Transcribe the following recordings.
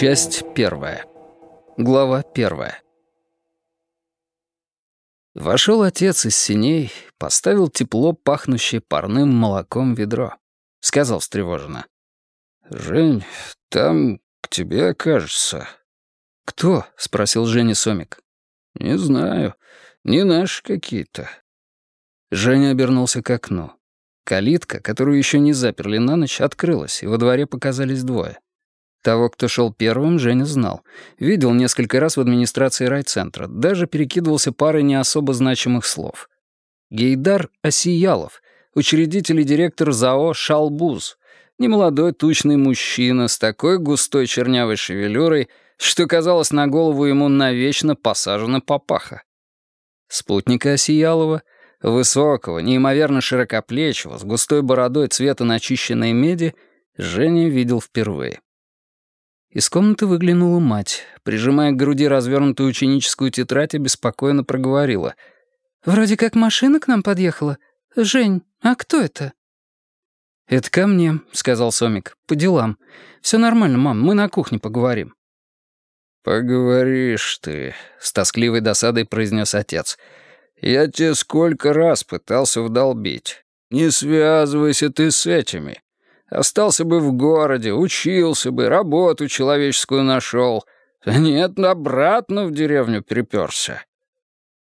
Часть первая. Глава первая. Вошел отец из синей, поставил тепло, пахнущее парным молоком ведро. Сказал встревоженно. «Жень, там к тебе окажется». «Кто?» — спросил Женя Сомик. «Не знаю. Не наши какие-то». Женя обернулся к окну. Калитка, которую еще не заперли на ночь, открылась, и во дворе показались двое. Того, кто шел первым, Женя знал. Видел несколько раз в администрации райцентра, даже перекидывался парой не особо значимых слов. Гейдар Осиялов, учредитель и директор ЗАО «Шалбуз», немолодой тучный мужчина с такой густой чернявой шевелюрой, что, казалось, на голову ему навечно посажена папаха. Спутника Осиялова — Высокого, неимоверно широкоплечего, с густой бородой цвета начищенной меди, Женя видел впервые. Из комнаты выглянула мать, прижимая к груди развернутую ученическую тетрадь и беспокойно проговорила. «Вроде как машина к нам подъехала. Жень, а кто это?» «Это ко мне», — сказал Сомик, — «по делам. Все нормально, мам, мы на кухне поговорим». «Поговоришь ты», — с тоскливой досадой произнес. «Отец». Я тебе сколько раз пытался вдолбить. Не связывайся ты с этими. Остался бы в городе, учился бы, работу человеческую нашел. Нет, обратно в деревню приперся.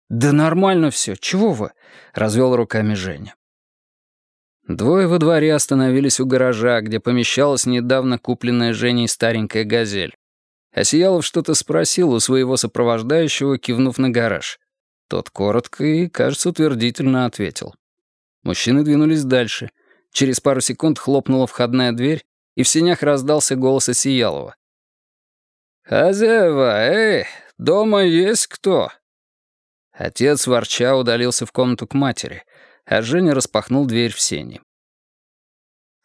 «Да нормально все, чего вы?» — развел руками Женя. Двое во дворе остановились у гаража, где помещалась недавно купленная Женей старенькая «Газель». Осиялов что-то спросил у своего сопровождающего, кивнув на гараж. Тот коротко и, кажется, утвердительно ответил. Мужчины двинулись дальше. Через пару секунд хлопнула входная дверь, и в сенях раздался голос Осиялова. «Хозяева, эй, дома есть кто?» Отец ворча удалился в комнату к матери, а Женя распахнул дверь в сени.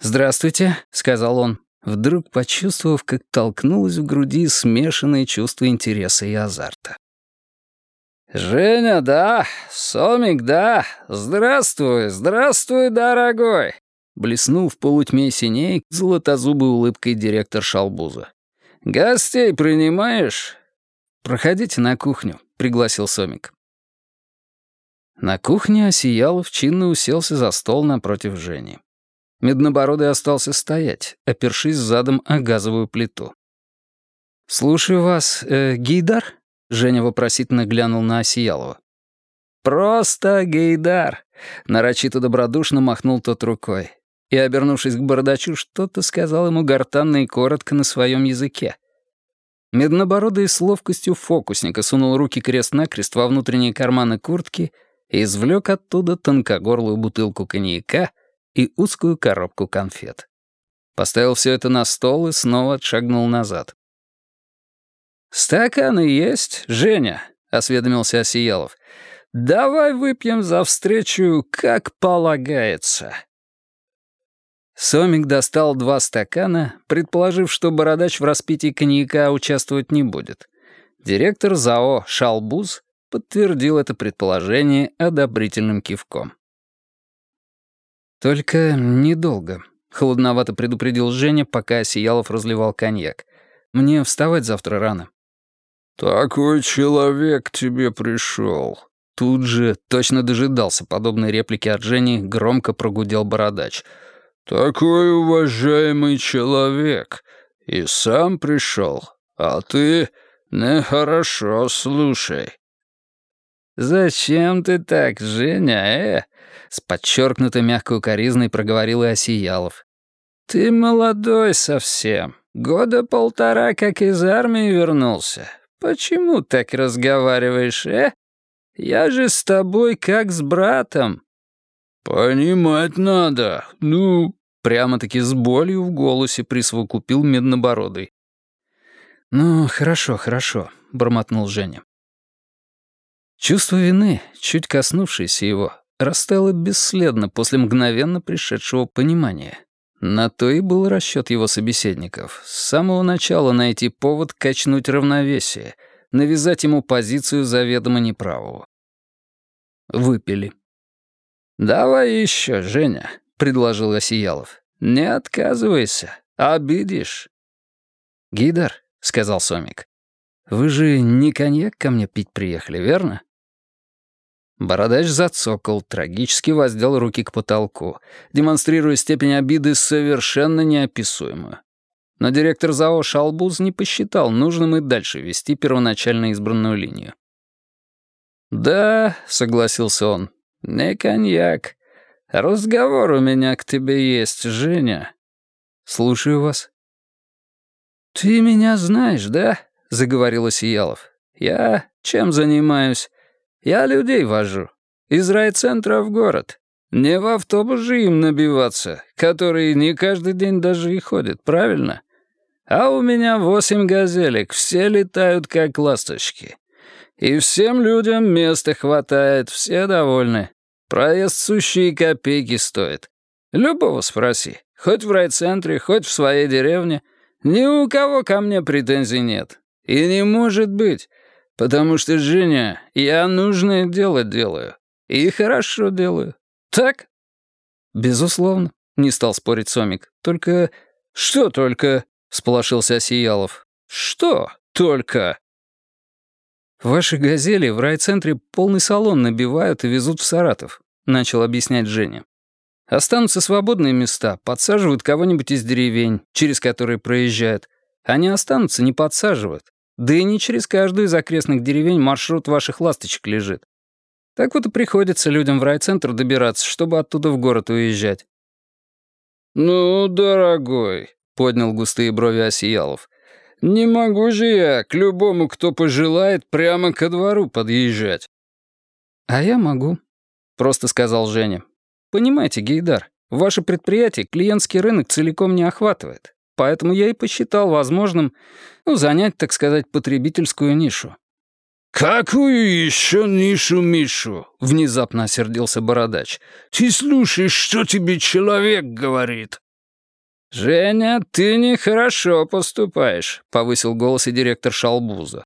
«Здравствуйте», — сказал он, вдруг почувствовав, как толкнулось в груди смешанные чувства интереса и азарта. «Женя, да? Сомик, да? Здравствуй, здравствуй, дорогой!» Блеснул в полутьме синей золотозубой улыбкой директор Шалбуза. «Гостей принимаешь?» «Проходите на кухню», — пригласил Сомик. На кухне Осиялов чинно уселся за стол напротив Жени. Меднобородый остался стоять, опершись задом о газовую плиту. «Слушаю вас, э, Гейдар?» Женя вопросительно глянул на Осиялова. «Просто Гейдар!» — нарочито добродушно махнул тот рукой. И, обернувшись к бородачу, что-то сказал ему гортанно и коротко на своем языке. Меднобородый с ловкостью фокусника сунул руки крест-накрест во внутренние карманы куртки и извлек оттуда тонкогорлую бутылку коньяка и узкую коробку конфет. Поставил все это на стол и снова отшагнул назад. «Стаканы есть, Женя?» — осведомился Осиялов. «Давай выпьем за встречу, как полагается». Сомик достал два стакана, предположив, что бородач в распитии коньяка участвовать не будет. Директор ЗАО «Шалбуз» подтвердил это предположение одобрительным кивком. «Только недолго», — холодновато предупредил Женя, пока Осиялов разливал коньяк. «Мне вставать завтра рано». «Такой человек тебе пришел». Тут же, точно дожидался подобной реплики от Жени, громко прогудел бородач. «Такой уважаемый человек. И сам пришел. А ты нехорошо слушай». «Зачем ты так, Женя, э?» С подчеркнутой мягкой укоризной проговорил и Осиялов. «Ты молодой совсем. Года полтора, как из армии вернулся. «Почему так разговариваешь, э? Я же с тобой как с братом». «Понимать надо, ну...» Прямо-таки с болью в голосе присвокупил Меднобородый. «Ну, хорошо, хорошо», — бормотнул Женя. Чувство вины, чуть коснувшееся его, растаяло бесследно после мгновенно пришедшего понимания. На то и был расчет его собеседников. С самого начала найти повод качнуть равновесие, навязать ему позицию заведомо неправого. Выпили. «Давай еще, Женя», — предложил Осиялов. «Не отказывайся, обидишь». «Гидар», — сказал Сомик. «Вы же не коньяк ко мне пить приехали, верно?» Бородач зацокал, трагически воздел руки к потолку, демонстрируя степень обиды совершенно неописуемую. Но директор ЗАО «Шалбуз» не посчитал нужным и дальше вести первоначально избранную линию. «Да», — согласился он, — «не коньяк. Разговор у меня к тебе есть, Женя». «Слушаю вас». «Ты меня знаешь, да?» — заговорил Сиялов. «Я чем занимаюсь? Я людей вожу. Из райцентра в город. Не в автобус же им набиваться, которые не каждый день даже и ходят, правильно? А у меня восемь газелек, все летают как ласточки. И всем людям места хватает, все довольны. Проезд сущие копейки стоит. Любого спроси, хоть в райцентре, хоть в своей деревне. Ни у кого ко мне претензий нет. И не может быть. Потому что, Женя, я нужное дело делаю. И хорошо делаю. Так? Безусловно, не стал спорить Сомик. Только... Что только? Сполошился Осиялов. Что только? Ваши «Газели» в райцентре полный салон набивают и везут в Саратов, начал объяснять Женя. Останутся свободные места, подсаживают кого-нибудь из деревень, через которые проезжают. Они останутся, не подсаживают. Да и не через каждую из окрестных деревень маршрут ваших ласточек лежит. Так вот и приходится людям в райцентр добираться, чтобы оттуда в город уезжать. «Ну, дорогой», — поднял густые брови Осиялов, «не могу же я к любому, кто пожелает, прямо ко двору подъезжать». «А я могу», — просто сказал Женя. «Понимаете, Гейдар, ваше предприятие клиентский рынок целиком не охватывает. Поэтому я и посчитал возможным ну, занять, так сказать, потребительскую нишу. «Какую еще нишу, Мишу?» — внезапно осердился Бородач. «Ты слушаешь, что тебе человек говорит?» «Женя, ты нехорошо поступаешь», — повысил голос и директор Шалбуза.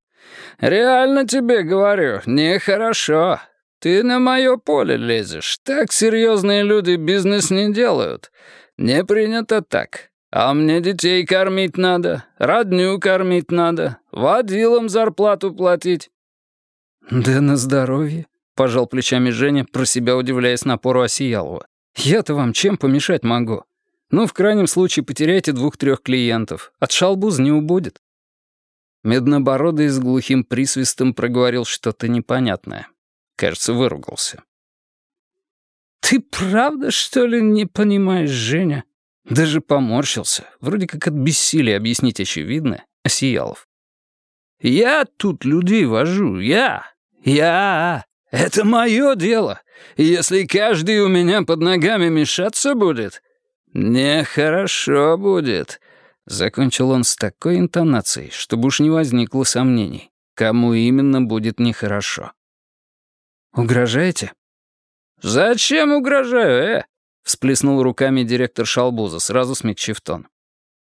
«Реально тебе говорю, нехорошо. Ты на мое поле лезешь. Так серьезные люди бизнес не делают. Не принято так. А мне детей кормить надо, родню кормить надо, водилам зарплату платить». «Да на здоровье», — пожал плечами Женя, про себя удивляясь напору Осиялова. «Я-то вам чем помешать могу? Ну, в крайнем случае, потеряйте двух-трех клиентов. От шалбуз не убудет». Меднобородый с глухим присвистом проговорил что-то непонятное. Кажется, выругался. «Ты правда, что ли, не понимаешь, Женя?» Даже поморщился, вроде как от бессилия объяснить очевидное, Осиялов. «Я тут людей вожу, я, я, это мое дело. Если каждый у меня под ногами мешаться будет, нехорошо будет». Закончил он с такой интонацией, чтобы уж не возникло сомнений, кому именно будет нехорошо. «Угрожаете?» «Зачем угрожаю, э? Всплеснул руками директор Шалбуза, сразу смягчив тон.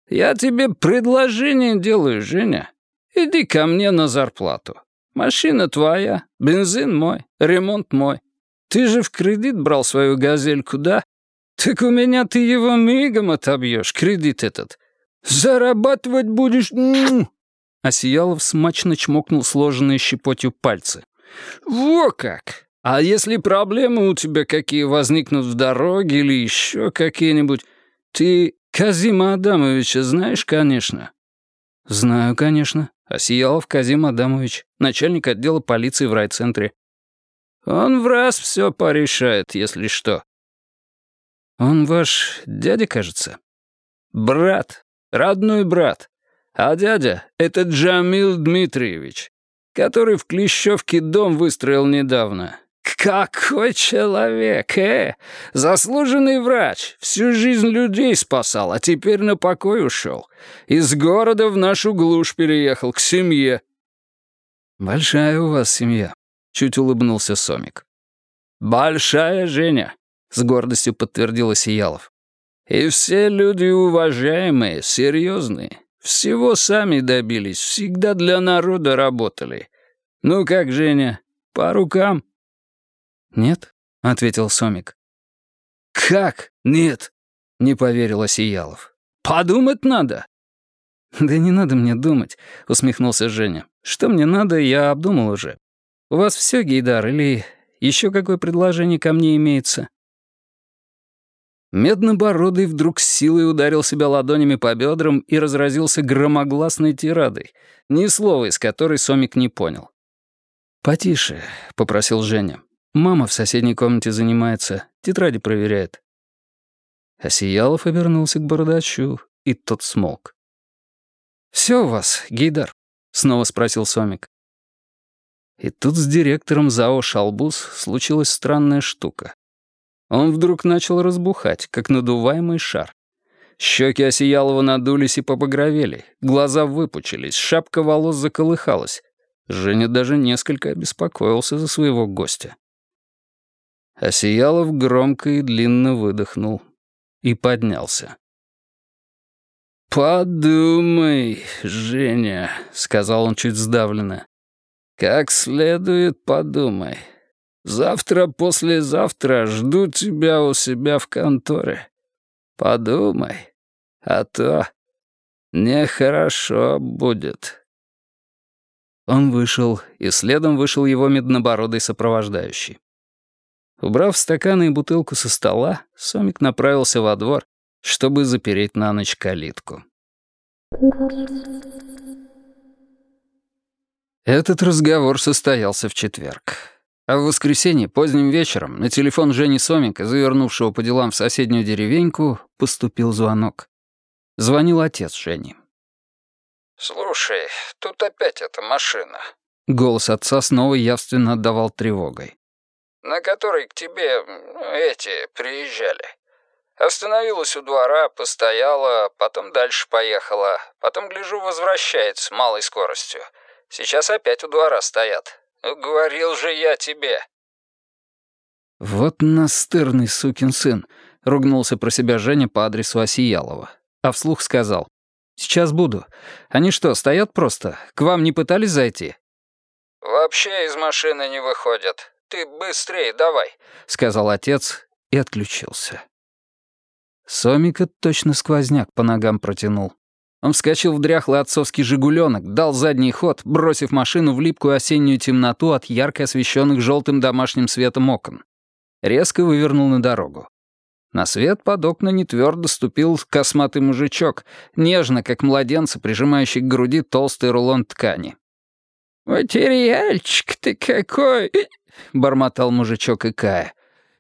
«Я тебе предложение делаю, Женя. Иди ко мне на зарплату. Машина твоя, бензин мой, ремонт мой. Ты же в кредит брал свою газельку, да? Так у меня ты его мигом отобьешь, кредит этот. Зарабатывать будешь... Осиялов смачно чмокнул сложенные щепотью пальцы. «Во как! А если проблемы у тебя какие возникнут в дороге или еще какие-нибудь, ты Казима Адамовича знаешь, конечно?» «Знаю, конечно. Осиялов Казим Адамович, начальник отдела полиции в райцентре». «Он в раз все порешает, если что». «Он ваш дядя, кажется?» «Брат, родной брат. А дядя — это Джамил Дмитриевич, который в Клещевке дом выстроил недавно. «Какой человек, э? Заслуженный врач. Всю жизнь людей спасал, а теперь на покой ушел. Из города в нашу глушь переехал, к семье». «Большая у вас семья», — чуть улыбнулся Сомик. «Большая, Женя», — с гордостью подтвердила Сиялов. «И все люди уважаемые, серьезные. Всего сами добились, всегда для народа работали. Ну как, Женя, по рукам?» «Нет», — ответил Сомик. «Как нет?» — не поверил Осиялов. «Подумать надо. «Да не надо мне думать», — усмехнулся Женя. «Что мне надо, я обдумал уже. У вас все, Гейдар, или еще какое предложение ко мне имеется?» Меднобородый вдруг с силой ударил себя ладонями по бедрам и разразился громогласной тирадой, ни слова из которой Сомик не понял. «Потише», — попросил Женя. «Мама в соседней комнате занимается, тетради проверяет». Осиялов обернулся к бородачу, и тот смолк. «Все у вас, Гейдар?» — снова спросил Сомик. И тут с директором ЗАО «Шалбуз» случилась странная штука. Он вдруг начал разбухать, как надуваемый шар. Щеки Осиялова надулись и попогровели, глаза выпучились, шапка волос заколыхалась. Женя даже несколько обеспокоился за своего гостя. Осиялов громко и длинно выдохнул и поднялся. «Подумай, Женя», — сказал он чуть сдавленно. «Как следует подумай. Завтра-послезавтра жду тебя у себя в конторе. Подумай, а то нехорошо будет». Он вышел, и следом вышел его меднобородый сопровождающий. Убрав стаканы и бутылку со стола, Сомик направился во двор, чтобы запереть на ночь калитку. Этот разговор состоялся в четверг. А в воскресенье поздним вечером на телефон Жени Сомика, завернувшего по делам в соседнюю деревеньку, поступил звонок. Звонил отец Жени. «Слушай, тут опять эта машина». Голос отца снова явственно отдавал тревогой. «На которой к тебе эти приезжали. Остановилась у двора, постояла, потом дальше поехала. Потом, гляжу, возвращается малой скоростью. Сейчас опять у двора стоят. Говорил же я тебе». «Вот настырный сукин сын», — ругнулся про себя Женя по адресу Осиялова. А вслух сказал. «Сейчас буду. Они что, стоят просто? К вам не пытались зайти?» «Вообще из машины не выходят. Ты быстрее давай», — сказал отец и отключился. Сомика точно сквозняк по ногам протянул. Он вскочил в дряхлый отцовский «Жигуленок», дал задний ход, бросив машину в липкую осеннюю темноту от ярко освещенных желтым домашним светом окон. Резко вывернул на дорогу. На свет под окна нетвердо ступил косматый мужичок, нежно, как младенца, прижимающий к груди толстый рулон ткани. «Материальчик ты какой!» — бормотал мужичок икая.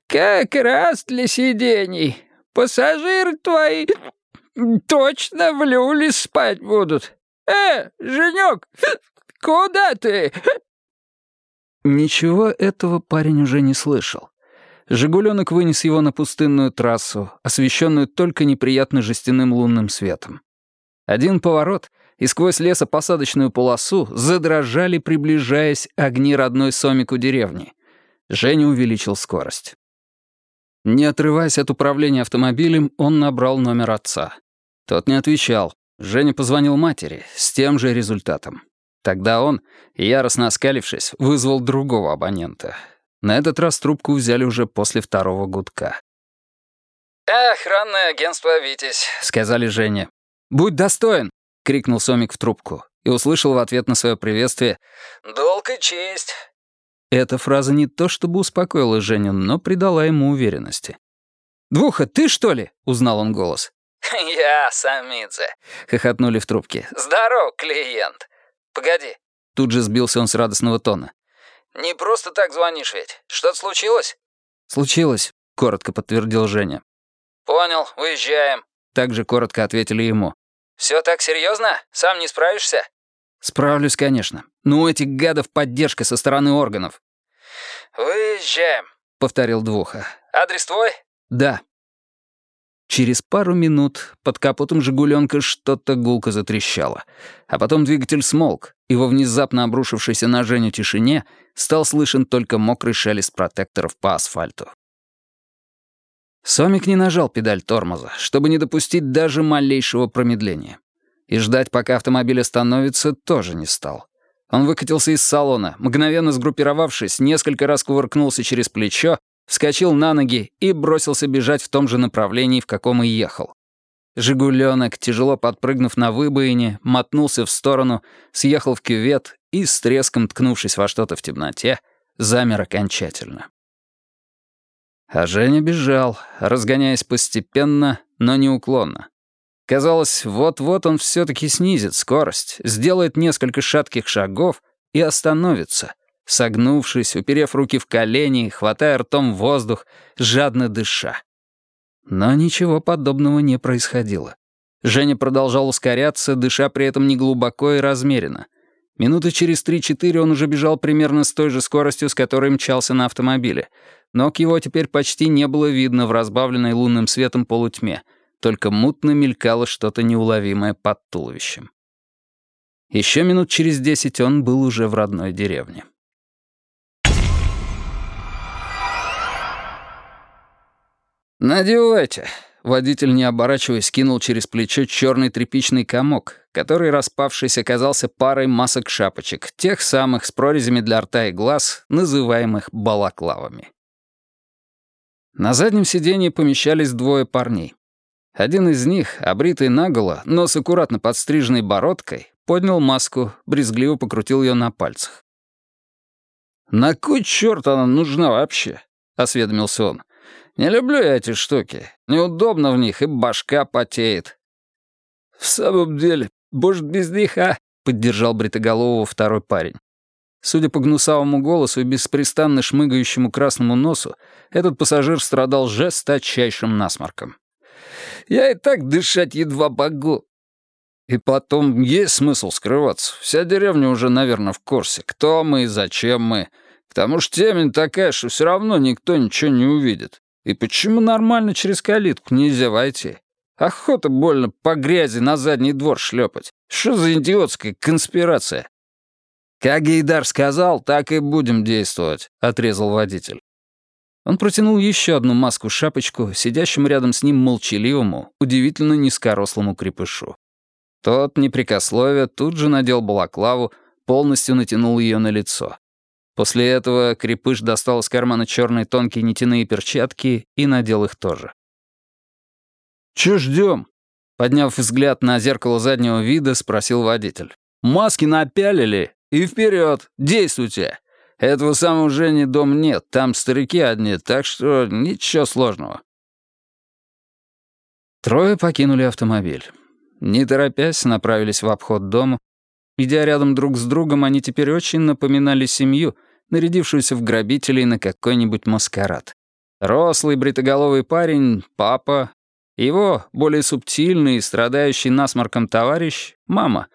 «Как раз для сидений. Пассажиры твои точно в люле спать будут. Э, Женек, куда ты?» Ничего этого парень уже не слышал. «Жигуленок» вынес его на пустынную трассу, освещенную только неприятно жестяным лунным светом. Один поворот, и сквозь лесопосадочную полосу задрожали, приближаясь, огни родной Сомику деревни. Женя увеличил скорость. Не отрываясь от управления автомобилем, он набрал номер отца. Тот не отвечал. Женя позвонил матери с тем же результатом. Тогда он, яростно оскалившись, вызвал другого абонента. На этот раз трубку взяли уже после второго гудка. «Охранное агентство «Витязь», — сказали Жене. «Будь достоин!» — крикнул Сомик в трубку и услышал в ответ на свое приветствие «Долг и честь». Эта фраза не то чтобы успокоила Женю, но придала ему уверенности. «Двуха, ты что ли?» — узнал он голос. «Я, Самидзе», — хохотнули в трубке. «Здоров, клиент. Погоди». Тут же сбился он с радостного тона. «Не просто так звонишь ведь. Что-то случилось?» «Случилось», — коротко подтвердил Женя. «Понял, уезжаем», — также коротко ответили ему. «Все так серьезно? Сам не справишься?» «Справлюсь, конечно. Ну, у этих гадов поддержка со стороны органов». «Выезжаем», — повторил Двуха. «Адрес твой?» «Да». Через пару минут под капотом «Жигуленка» что-то гулко затрещало. А потом двигатель смолк, и во внезапно обрушившейся на Женю тишине стал слышен только мокрый шелест протекторов по асфальту. Сомик не нажал педаль тормоза, чтобы не допустить даже малейшего промедления. И ждать, пока автомобиль остановится, тоже не стал. Он выкатился из салона, мгновенно сгруппировавшись, несколько раз кувыркнулся через плечо, вскочил на ноги и бросился бежать в том же направлении, в каком и ехал. Жигуленок, тяжело подпрыгнув на выбоине, мотнулся в сторону, съехал в кювет и, с треском ткнувшись во что-то в темноте, замер окончательно. А Женя бежал, разгоняясь постепенно, но неуклонно. Казалось, вот-вот он все-таки снизит скорость, сделает несколько шатких шагов и остановится, согнувшись, уперев руки в колени, хватая ртом воздух, жадно дыша. Но ничего подобного не происходило. Женя продолжал ускоряться, дыша при этом неглубоко и размеренно. Минуты через три-четыре он уже бежал примерно с той же скоростью, с которой мчался на автомобиле. Ног его теперь почти не было видно в разбавленной лунным светом полутьме, только мутно мелькало что-то неуловимое под туловищем. Еще минут через десять он был уже в родной деревне. «Надевайте». Водитель, не оборачиваясь, кинул через плечо черный тряпичный комок, который, распавшись, оказался парой масок-шапочек, тех самых с прорезями для рта и глаз, называемых балаклавами. На заднем сиденье помещались двое парней. Один из них, обритый наголо, но с аккуратно подстриженной бородкой, поднял маску, брезгливо покрутил ее на пальцах. «На кой черт она нужна вообще?» — осведомился он. Не люблю я эти штуки. Неудобно в них, и башка потеет». «В самом деле, может, без них, а?» — поддержал бритоголового второй парень. Судя по гнусавому голосу и беспрестанно шмыгающему красному носу, этот пассажир страдал жесточайшим насморком. «Я и так дышать едва могу». «И потом, есть смысл скрываться. Вся деревня уже, наверное, в курсе. Кто мы и зачем мы. К тому же темень такая, что все равно никто ничего не увидит. И почему нормально через калитку нельзя войти? Охота больно по грязи на задний двор шлепать. Что за идиотская конспирация? «Как Гейдар сказал, так и будем действовать», — отрезал водитель. Он протянул еще одну маску-шапочку, сидящему рядом с ним молчаливому, удивительно низкорослому крепышу. Тот, непрекословие, тут же надел балаклаву, полностью натянул ее на лицо. После этого Крепыш достал из кармана черные тонкие нитяные перчатки и надел их тоже. «Чё ждём?» Подняв взгляд на зеркало заднего вида, спросил водитель. «Маски напялили и вперед, действуйте! Этого самого Жени дом нет, там старики одни, так что ничего сложного». Трое покинули автомобиль. Не торопясь, направились в обход дома. Идя рядом друг с другом, они теперь очень напоминали семью — нарядившуюся в грабителей на какой-нибудь маскарад. Рослый бритоголовый парень, папа, его более субтильный и страдающий насморком товарищ — мама,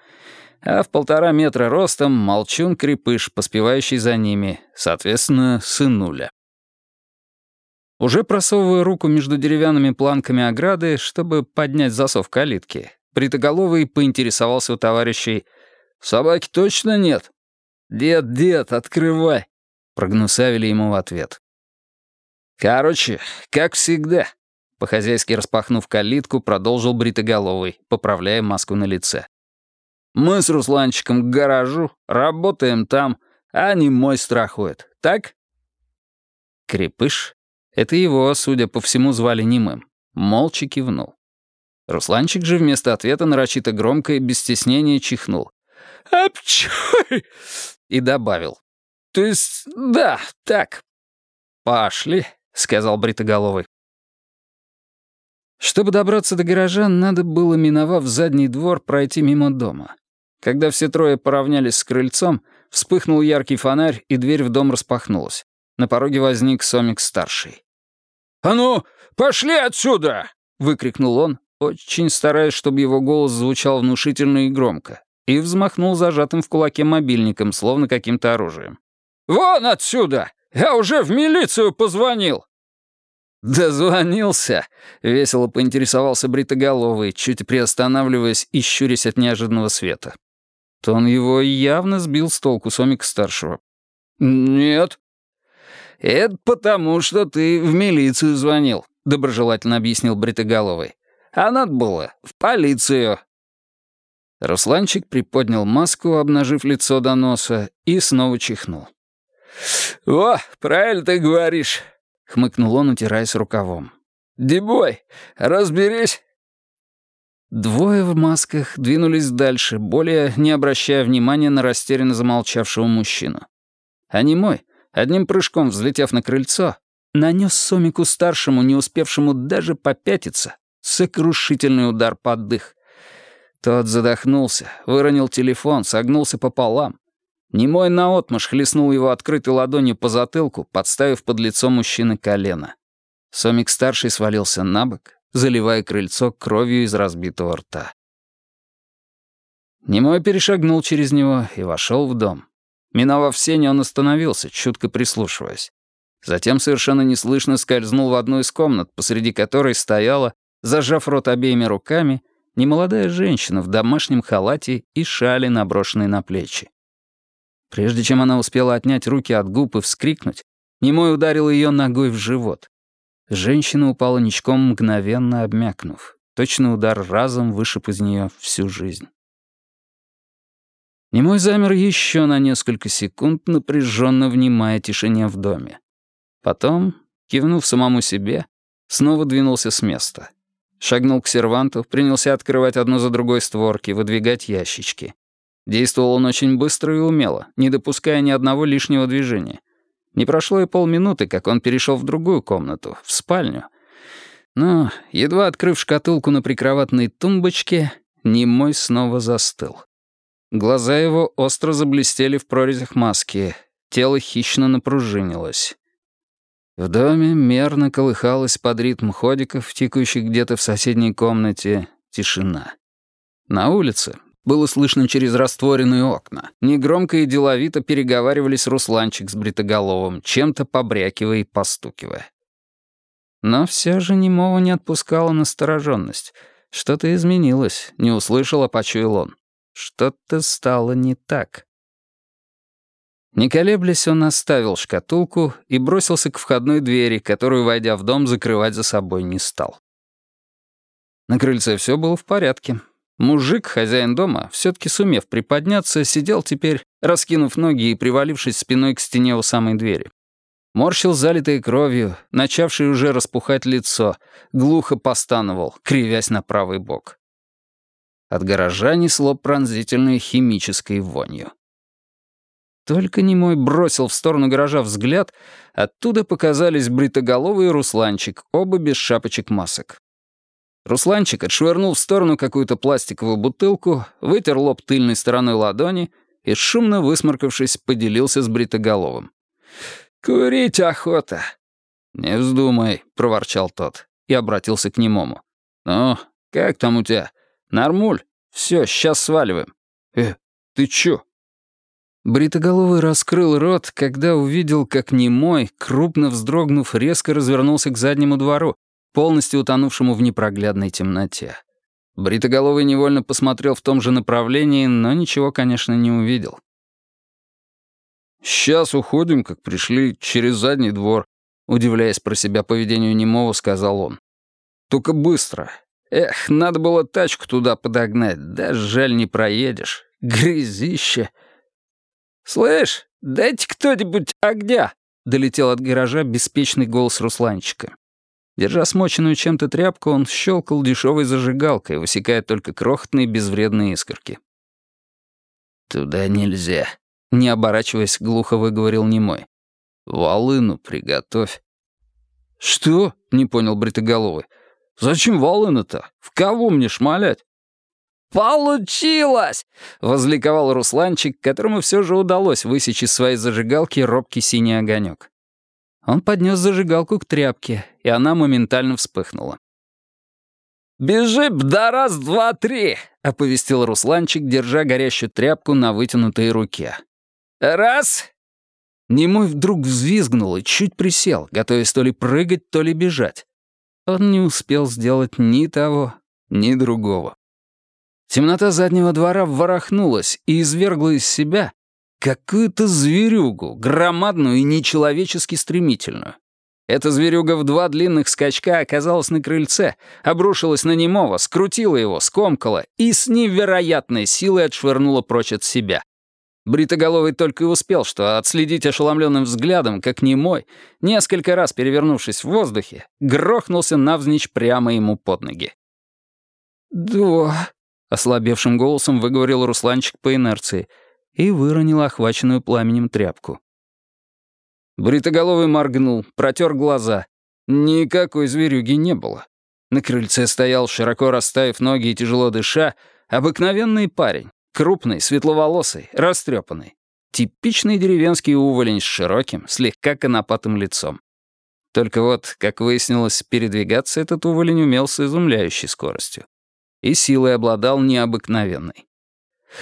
а в полтора метра ростом молчун-крепыш, поспевающий за ними, соответственно, сынуля. Уже просовывая руку между деревянными планками ограды, чтобы поднять засов калитки, бритоголовый поинтересовался у товарищей «Собаки точно нет?» «Дед, дед, открывай!» — прогнусавили ему в ответ. «Короче, как всегда», — по-хозяйски распахнув калитку, продолжил бритоголовый, поправляя маску на лице. «Мы с Русланчиком к гаражу, работаем там, а не мой страхует, так?» Крепыш, это его, судя по всему, звали немым, молча кивнул. Русланчик же вместо ответа нарочито громко и без стеснения чихнул. «Апчой!» и добавил. «То есть, да, так». «Пошли», — сказал Бритоголовый. Чтобы добраться до гаража, надо было, миновав задний двор, пройти мимо дома. Когда все трое поравнялись с крыльцом, вспыхнул яркий фонарь, и дверь в дом распахнулась. На пороге возник Сомик-старший. «А ну, пошли отсюда!» — выкрикнул он, очень стараясь, чтобы его голос звучал внушительно и громко и взмахнул зажатым в кулаке мобильником, словно каким-то оружием. «Вон отсюда! Я уже в милицию позвонил!» «Дозвонился?» — весело поинтересовался Бритоголовый, чуть приостанавливаясь и щурясь от неожиданного света. Тон его явно сбил с толку Сомика-старшего. «Нет». «Это потому, что ты в милицию звонил», — доброжелательно объяснил Бритоголовый. «А надо было в полицию. Русланчик приподнял маску, обнажив лицо до носа, и снова чихнул. «О, правильно ты говоришь», — хмыкнул он, утираясь рукавом. «Дебой, разберись». Двое в масках двинулись дальше, более не обращая внимания на растерянно замолчавшего мужчину. А немой, одним прыжком взлетев на крыльцо, нанес Сомику-старшему, не успевшему даже попятиться, сокрушительный удар под дых. Тот задохнулся, выронил телефон, согнулся пополам. Немой наотмашь хлестнул его открытой ладонью по затылку, подставив под лицо мужчины колено. Сомик-старший свалился на бок, заливая крыльцо кровью из разбитого рта. Немой перешагнул через него и вошел в дом. Миновав сень, он остановился, чутко прислушиваясь. Затем совершенно неслышно скользнул в одну из комнат, посреди которой стояла, зажав рот обеими руками, немолодая женщина в домашнем халате и шале, наброшенной на плечи. Прежде чем она успела отнять руки от губ и вскрикнуть, Немой ударил ее ногой в живот. Женщина упала ничком, мгновенно обмякнув. Точный удар разом вышиб из нее всю жизнь. Немой замер еще на несколько секунд, напряженно внимая тишине в доме. Потом, кивнув самому себе, снова двинулся с места. Шагнул к серванту, принялся открывать одну за другой створки, выдвигать ящички. Действовал он очень быстро и умело, не допуская ни одного лишнего движения — не прошло и полминуты, как он перешел в другую комнату, в спальню. Но, едва открыв шкатулку на прикроватной тумбочке, немой снова застыл. Глаза его остро заблестели в прорезях маски, тело хищно напружинилось. В доме мерно колыхалась под ритм ходиков, тикающих где-то в соседней комнате, тишина. На улице, было слышно через растворенные окна. Негромко и деловито переговаривались Русланчик с Бритоголовым, чем-то побрякивая и постукивая. Но все же немого не отпускала настороженность. Что-то изменилось, не услышал, а почуял он. Что-то стало не так. Не колеблясь, он оставил шкатулку и бросился к входной двери, которую, войдя в дом, закрывать за собой не стал. На крыльце все было в порядке. Мужик, хозяин дома, все-таки сумев приподняться, сидел теперь, раскинув ноги и привалившись спиной к стене у самой двери. Морщил залитое кровью, начавший уже распухать лицо, глухо постановал, кривясь на правый бок. От гаража несло пронзительной химической вонью. Только немой бросил в сторону гаража взгляд, оттуда показались бритоголовый русланчик, оба без шапочек масок. Русланчик отшвырнул в сторону какую-то пластиковую бутылку, вытер лоб тыльной стороной ладони и, шумно высморкавшись, поделился с бритоголовым. «Курить охота!» «Не вздумай», — проворчал тот и обратился к немому. «Ну, как там у тебя? Нормуль? Все, сейчас сваливаем». «Э, ты чё?» Бритоголовый раскрыл рот, когда увидел, как немой, крупно вздрогнув, резко развернулся к заднему двору, полностью утонувшему в непроглядной темноте. Бритоголовый невольно посмотрел в том же направлении, но ничего, конечно, не увидел. «Сейчас уходим, как пришли, через задний двор», удивляясь про себя поведению немого, сказал он. «Только быстро. Эх, надо было тачку туда подогнать, да жаль не проедешь. Грязище». «Слышь, дайте кто-нибудь огня!» — долетел от гаража беспечный голос Русланчика. Держа смоченную чем-то тряпку, он щелкал дешевой зажигалкой, высекая только крохотные безвредные искорки. «Туда нельзя», — не оборачиваясь, глухо выговорил немой. «Волыну приготовь». «Что?» — не понял Бритоголовый. «Зачем волына-то? В кого мне шмалять?» «Получилось!» — возликовал Русланчик, которому все же удалось высечь из своей зажигалки робкий синий огонек. Он поднес зажигалку к тряпке, и она моментально вспыхнула. «Бежи, да раз, два, три!» — оповестил Русланчик, держа горящую тряпку на вытянутой руке. «Раз!» Немой вдруг взвизгнул и чуть присел, готовясь то ли прыгать, то ли бежать. Он не успел сделать ни того, ни другого. Темнота заднего двора ворохнулась и извергла из себя Какую-то зверюгу, громадную и нечеловечески стремительную. Эта зверюга в два длинных скачка оказалась на крыльце, обрушилась на немого, скрутила его, скомкала и с невероятной силой отшвырнула прочь от себя. Бритоголовый только и успел, что отследить ошеломленным взглядом, как немой, несколько раз перевернувшись в воздухе, грохнулся навзничь прямо ему под ноги. «Два», — ослабевшим голосом выговорил Русланчик по инерции и выронил охваченную пламенем тряпку. Бритоголовый моргнул, протер глаза. Никакой зверюги не было. На крыльце стоял, широко расставив ноги и тяжело дыша, обыкновенный парень, крупный, светловолосый, растрепанный. Типичный деревенский уволень с широким, слегка конопатым лицом. Только вот, как выяснилось, передвигаться этот уволень умел с изумляющей скоростью. И силой обладал необыкновенной.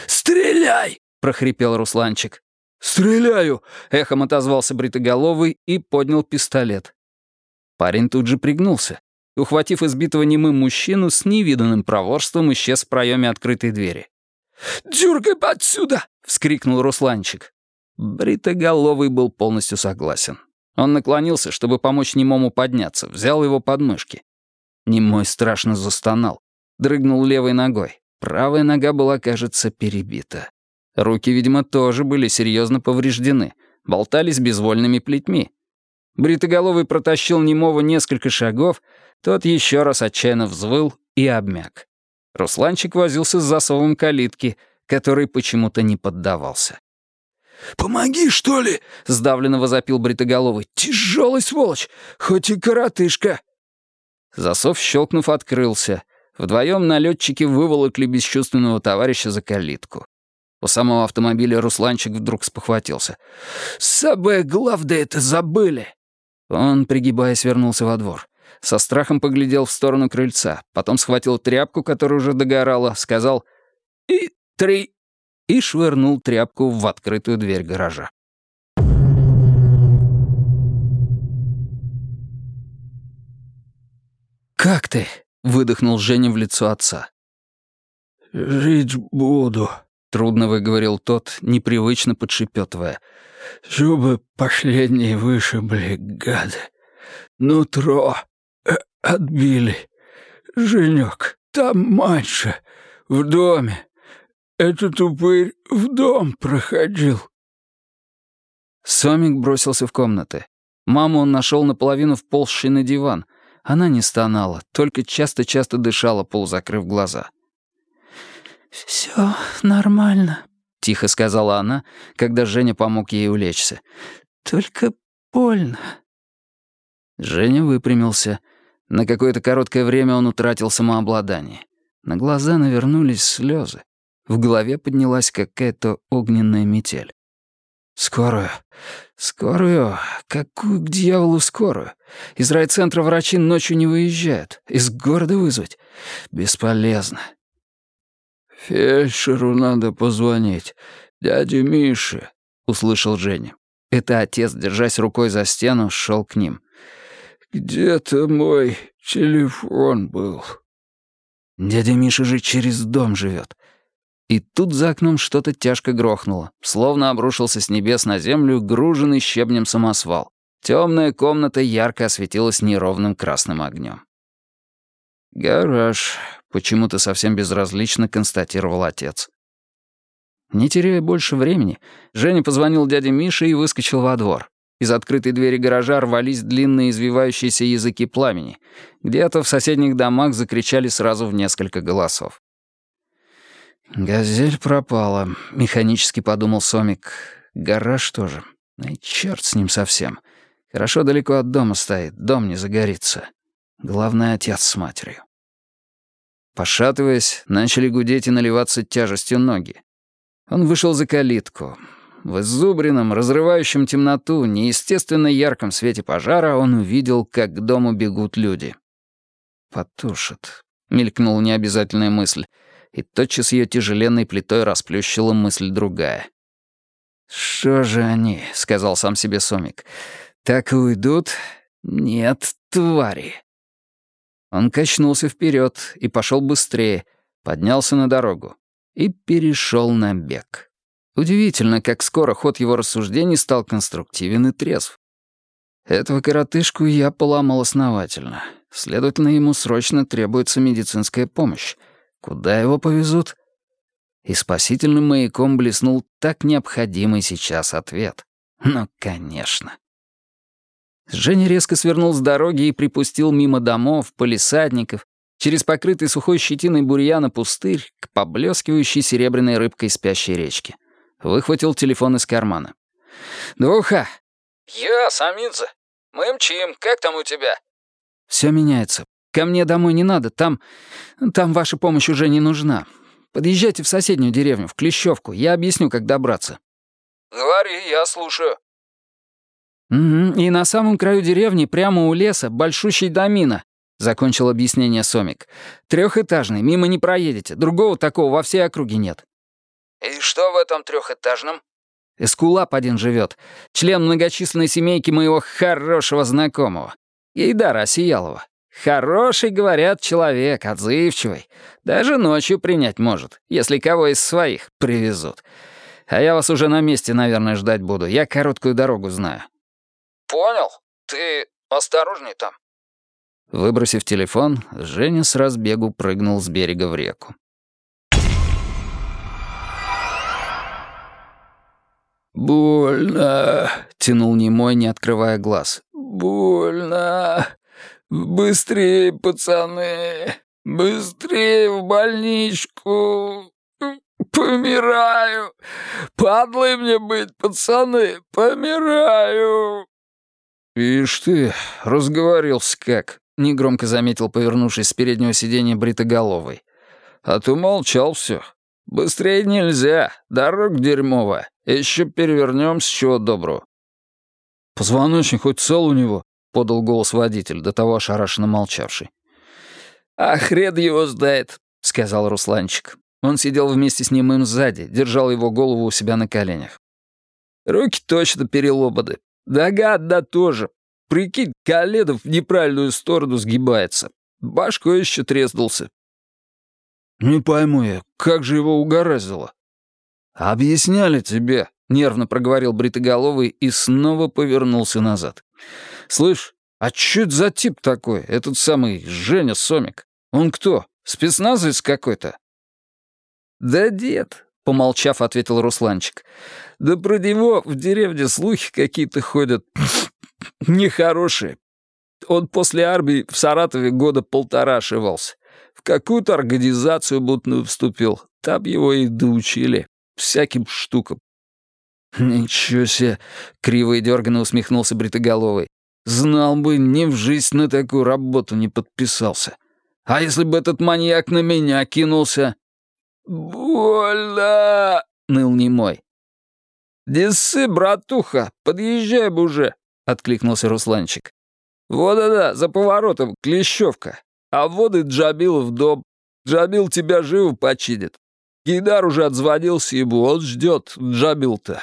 «Стреляй!» — прохрипел Русланчик. «Стреляю!» — эхом отозвался бритоголовый и поднял пистолет. Парень тут же пригнулся. Ухватив избитого немым мужчину, с невиданным проворством исчез в проеме открытой двери. «Дюргай отсюда!» — вскрикнул Русланчик. Бритоголовый был полностью согласен. Он наклонился, чтобы помочь немому подняться, взял его под мышки. Немой страшно застонал, дрыгнул левой ногой. Правая нога была, кажется, перебита. Руки, видимо, тоже были серьезно повреждены, болтались безвольными плетьми. Бритоголовый протащил немого несколько шагов, тот еще раз отчаянно взвыл и обмяк. Русланчик возился с засовом калитки, который почему-то не поддавался. «Помоги, что ли?» — сдавленно возопил Бритоголовый. «Тяжелый сволочь, хоть и коротышка». Засов, щелкнув, открылся. Вдвоем налетчики выволокли бесчувственного товарища за калитку. У самого автомобиля Русланчик вдруг спохватился. «Самое главное это забыли!» Он, пригибаясь, вернулся во двор. Со страхом поглядел в сторону крыльца, потом схватил тряпку, которая уже догорала, сказал «И три!» и швырнул тряпку в открытую дверь гаража. «Как ты?» — выдохнул Женя в лицо отца. «Жить буду», Трудно выговорил тот, непривычно подшепетывая. «Зубы последние вышибли, гады. Нутро э, отбили. Женек, там Маньша, в доме. Этот упырь в дом проходил». Сомик бросился в комнаты. Маму он нашел наполовину вползшей на диван. Она не стонала, только часто-часто дышала, полузакрыв глаза. «Все нормально», — тихо сказала она, когда Женя помог ей улечься. «Только больно». Женя выпрямился. На какое-то короткое время он утратил самообладание. На глаза навернулись слезы. В голове поднялась какая-то огненная метель. «Скорую! Скорую! Какую к дьяволу скорую? Из райцентра врачи ночью не выезжают. Из города вызвать? Бесполезно. «Фельдшеру надо позвонить. Дяде Мише», — услышал Женя. Это отец, держась рукой за стену, шел к ним. «Где-то мой телефон был». «Дядя Миша же через дом живет. И тут за окном что-то тяжко грохнуло, словно обрушился с небес на землю груженный щебнем самосвал. Темная комната ярко осветилась неровным красным огнем. «Гараж», — почему-то совсем безразлично констатировал отец. Не теряя больше времени, Женя позвонил дяде Мише и выскочил во двор. Из открытой двери гаража рвались длинные извивающиеся языки пламени. Где-то в соседних домах закричали сразу в несколько голосов. «Газель пропала», — механически подумал Сомик. «Гараж тоже. И черт с ним совсем. Хорошо далеко от дома стоит, дом не загорится». Главное, отец с матерью. Пошатываясь, начали гудеть и наливаться тяжестью ноги. Он вышел за калитку. В изубренном, разрывающем темноту, неестественно ярком свете пожара он увидел, как к дому бегут люди. «Потушат», — мелькнула необязательная мысль, и тотчас ее тяжеленной плитой расплющила мысль другая. «Что же они?» — сказал сам себе Сомик. «Так и уйдут? Нет, твари!» Он качнулся вперед и пошел быстрее, поднялся на дорогу и перешел на бег. Удивительно, как скоро ход его рассуждений стал конструктивен и трезв. Этого коротышку я поломал основательно. Следовательно, ему срочно требуется медицинская помощь. Куда его повезут? И спасительным маяком блеснул так необходимый сейчас ответ. Ну, конечно. Женя резко свернул с дороги и припустил мимо домов, полисадников, через покрытый сухой щетиной бурьяна пустырь к поблескивающей серебряной рыбкой спящей речке. Выхватил телефон из кармана. «Двуха!» «Я, Самидзе. Мы мчим. Как там у тебя?» «Все меняется. Ко мне домой не надо. Там... Там ваша помощь уже не нужна. Подъезжайте в соседнюю деревню, в Клещевку. Я объясню, как добраться». «Говори, я слушаю». «Угу. И на самом краю деревни, прямо у леса, большущий домина», — закончил объяснение Сомик. «Трехэтажный, мимо не проедете. Другого такого во всей округе нет». «И что в этом трехэтажном?» Эскулап один живет, член многочисленной семейки моего хорошего знакомого. Гейдара Сиялова. Хороший, говорят, человек, отзывчивый. Даже ночью принять может, если кого из своих привезут. А я вас уже на месте, наверное, ждать буду. Я короткую дорогу знаю. Понял. Ты осторожней там. Выбросив телефон, Женя с разбегу прыгнул с берега в реку. «Больно», — тянул немой, не открывая глаз. «Больно. Быстрее, пацаны. Быстрее в больничку. Помираю. Падлы мне быть, пацаны. Помираю». «Ишь ты, разговорился как», — негромко заметил, повернувшись с переднего сиденья бритоголовый. «А ты молчал все. Быстрее нельзя, дорога дерьмовая. Еще перевернемся, чего доброго». «Позвоночник хоть цел у него?» — подал голос водитель, до того ошарашенно молчавший. «А его знает», — сказал Русланчик. Он сидел вместе с ним им сзади, держал его голову у себя на коленях. «Руки точно перелобаны. Нога одна тоже. Прикинь, Каледов в неправильную сторону сгибается. Башкой еще треснулся». «Не пойму я, как же его угораздило?» «Объясняли тебе», — нервно проговорил Бритоголовый и снова повернулся назад. «Слышь, а чё это за тип такой, этот самый Женя Сомик? Он кто, спецназовец какой-то?» «Да дед», — помолчав, ответил Русланчик. «Да про него в деревне слухи какие-то ходят нехорошие. Он после армии в Саратове года полтора ошивался. В какую-то организацию будто вступил. Там его и доучили всяким штукам. «Ничего себе!» — криво и дёрганно усмехнулся Бритоголовый. «Знал бы, ни в жизнь на такую работу не подписался. А если бы этот маньяк на меня кинулся?» «Больно!» — ныл немой. «Не ссы, братуха, подъезжай бы уже!» — откликнулся Русланчик. «Вот-да-да, за поворотом, Клещевка. А воды Джабил в дом. Джабил тебя живо починит. Гейдар уже отзвонился ему, он ждет Джабил-то».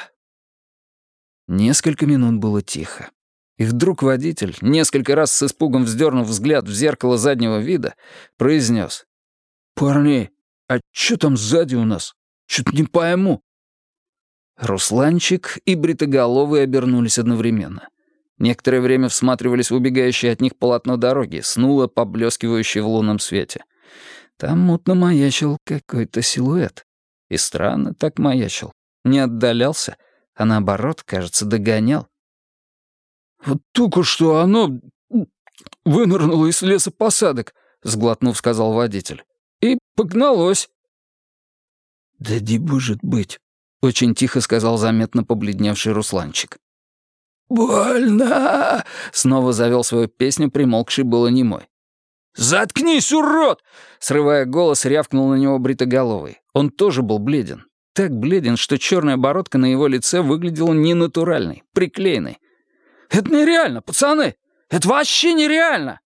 Несколько минут было тихо. И вдруг водитель, несколько раз с испугом вздернув взгляд в зеркало заднего вида, произнес. «Парни, а что там сзади у нас? Чё-то не пойму». Русланчик и Бритоголовый обернулись одновременно. Некоторое время всматривались в убегающее от них полотно дороги, снуло поблескивающее в лунном свете. Там мутно маячил какой-то силуэт. И странно так маячил. Не отдалялся, а наоборот, кажется, догонял. «Вот только что оно вынырнуло из лесопосадок», — сглотнув, сказал водитель. «И погналось». «Да не может быть», — очень тихо сказал заметно побледневший Русланчик. «Больно!» — снова завел свою песню, примолкший было немой. «Заткнись, урод!» — срывая голос, рявкнул на него бритоголовый. Он тоже был бледен. Так бледен, что черная бородка на его лице выглядела ненатуральной, приклеенной. «Это нереально, пацаны! Это вообще нереально!»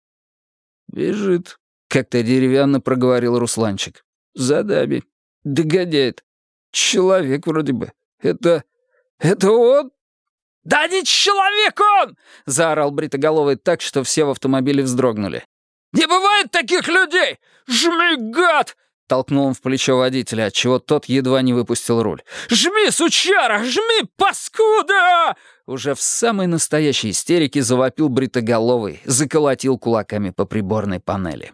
«Бежит», — как-то деревянно проговорил Русланчик. «Задаби. Догоняет. Человек вроде бы. Это... это он?» «Да не человек он!» — заорал Бритоголовый так, что все в автомобиле вздрогнули. «Не бывает таких людей! Жми, гад!» Толкнул он в плечо водителя, отчего тот едва не выпустил руль. «Жми, сучара! Жми, паскуда!» Уже в самой настоящей истерике завопил бритоголовый, заколотил кулаками по приборной панели.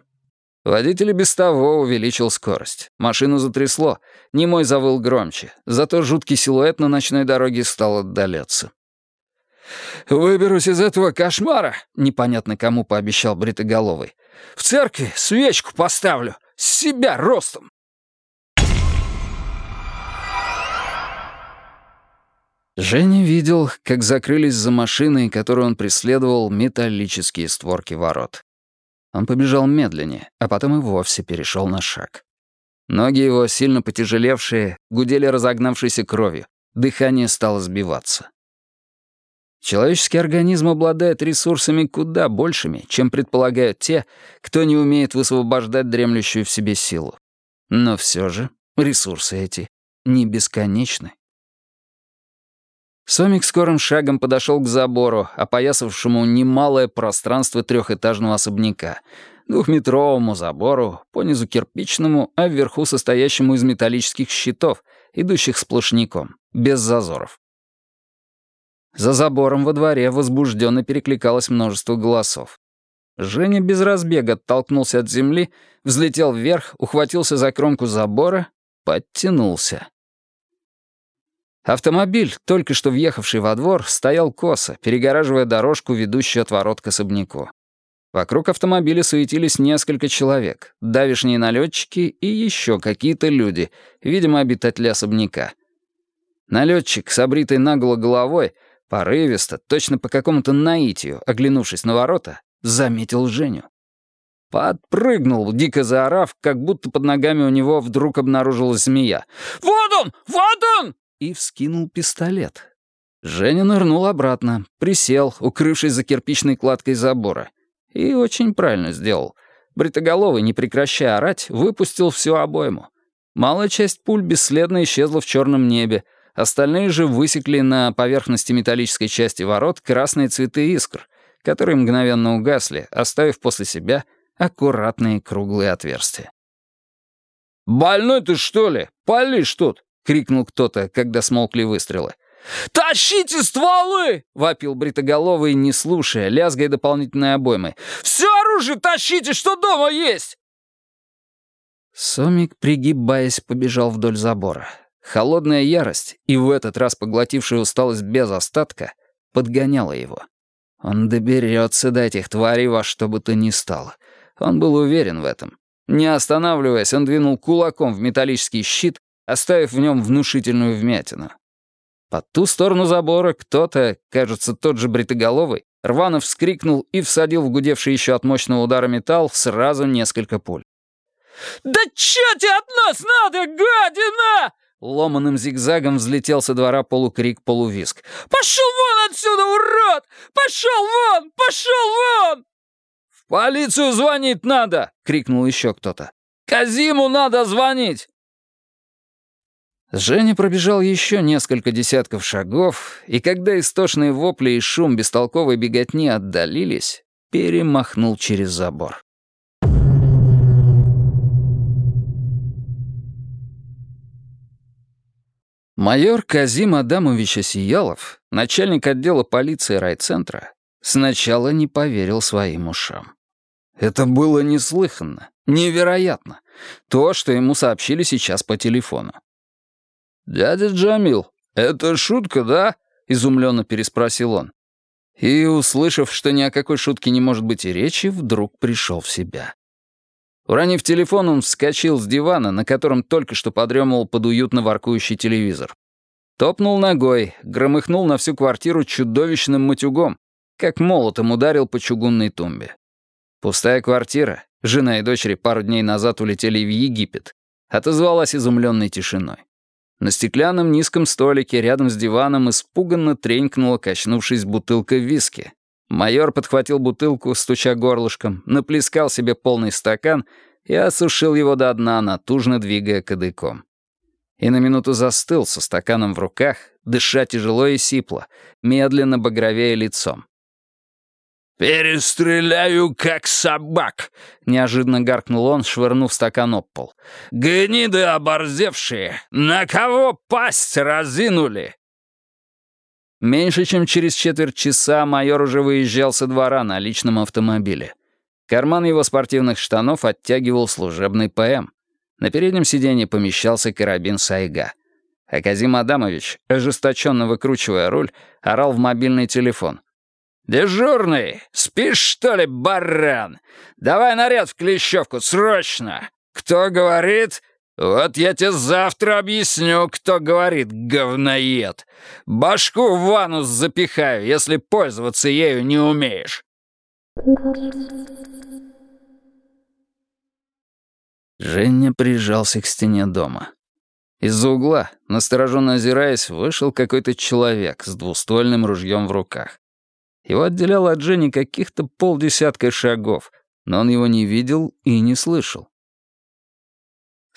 Водитель без того увеличил скорость. Машину затрясло, немой завыл громче, зато жуткий силуэт на ночной дороге стал отдаляться. «Выберусь из этого кошмара», — непонятно кому пообещал Бритоголовый. В церкви свечку поставлю. С себя ростом. Женя видел, как закрылись за машиной, которую он преследовал, металлические створки ворот. Он побежал медленнее, а потом и вовсе перешел на шаг. Ноги его, сильно потяжелевшие, гудели разогнавшейся кровью, дыхание стало сбиваться. Человеческий организм обладает ресурсами куда большими, чем предполагают те, кто не умеет высвобождать дремлющую в себе силу. Но все же ресурсы эти не бесконечны. Сомик скорым шагом подошел к забору, опоясавшему немалое пространство трехэтажного особняка, двухметровому забору, понизу кирпичному, а вверху состоящему из металлических щитов, идущих сплошняком, без зазоров. За забором во дворе возбужденно перекликалось множество голосов. Женя без разбега оттолкнулся от земли, взлетел вверх, ухватился за кромку забора, подтянулся. Автомобиль, только что въехавший во двор, стоял косо, перегораживая дорожку, ведущую от ворот к особняку. Вокруг автомобиля суетились несколько человек, давишние налетчики и еще какие-то люди, видимо, обитатели особняка. Налетчик с обритой наголо головой, порывисто, точно по какому-то наитию, оглянувшись на ворота, заметил Женю. Подпрыгнул, дико заорав, как будто под ногами у него вдруг обнаружилась змея. «Вот он! Вот он!» и вскинул пистолет. Женя нырнул обратно, присел, укрывшись за кирпичной кладкой забора. И очень правильно сделал. Бритоголовый, не прекращая орать, выпустил всю обойму. Малая часть пуль бесследно исчезла в черном небе, остальные же высекли на поверхности металлической части ворот красные цветы искр, которые мгновенно угасли, оставив после себя аккуратные круглые отверстия. «Больной ты, что ли? Палишь тут!» — крикнул кто-то, когда смолкли выстрелы. «Тащите стволы!» — вопил бритоголовый, не слушая, лязгая дополнительной обоймой. «Все оружие тащите, что дома есть!» Сомик, пригибаясь, побежал вдоль забора. Холодная ярость, и в этот раз поглотившая усталость без остатка, подгоняла его. Он доберется до этих тварей во что бы то ни стало. Он был уверен в этом. Не останавливаясь, он двинул кулаком в металлический щит, оставив в нем внушительную вмятину. По ту сторону забора кто-то, кажется, тот же бритоголовый, рвано вскрикнул и всадил в гудевший еще от мощного удара металл сразу несколько пуль. «Да чё тебе от нас надо, гадина?» Ломаным зигзагом взлетел со двора полукрик-полувиск. «Пошел вон отсюда, урод! Пошел вон! Пошел вон!» «В полицию звонить надо!» — крикнул еще кто-то. «Казиму надо звонить!» Женя пробежал еще несколько десятков шагов, и когда истошные вопли и шум бестолковой беготни отдалились, перемахнул через забор. Майор Казим Адамович Осиялов, начальник отдела полиции райцентра, сначала не поверил своим ушам. Это было неслыханно, невероятно. То, что ему сообщили сейчас по телефону. «Дядя Джамил, это шутка, да?» — изумленно переспросил он. И, услышав, что ни о какой шутке не может быть и речи, вдруг пришел в себя. Уронив телефон, он вскочил с дивана, на котором только что подремывал под уютно воркующий телевизор. Топнул ногой, громыхнул на всю квартиру чудовищным матюгом, как молотом ударил по чугунной тумбе. Пустая квартира, жена и дочери пару дней назад улетели в Египет, отозвалась изумленной тишиной. На стеклянном низком столике рядом с диваном испуганно тренькнула, качнувшись бутылка виски. Майор подхватил бутылку, стуча горлышком, наплескал себе полный стакан и осушил его до дна, натужно двигая кадыком. И на минуту застыл со стаканом в руках, дыша тяжело и сипло, медленно багровея лицом. «Перестреляю, как собак!» — неожиданно гаркнул он, швырнув стакан об пол. «Гниды оборзевшие! На кого пасть разинули?» Меньше чем через четверть часа майор уже выезжал со двора на личном автомобиле. Карман его спортивных штанов оттягивал служебный ПМ. На переднем сиденье помещался карабин Сайга. А Казим Адамович, ожесточенно выкручивая руль, орал в мобильный телефон. «Дежурный, спишь, что ли, баран? Давай наряд в Клещевку, срочно! Кто говорит? Вот я тебе завтра объясню, кто говорит, говноед. Башку в ванну запихаю, если пользоваться ею не умеешь». Женя прижался к стене дома. Из-за угла, настороженно озираясь, вышел какой-то человек с двуствольным ружьем в руках. Его отделяло от Жени каких-то полдесятка шагов, но он его не видел и не слышал.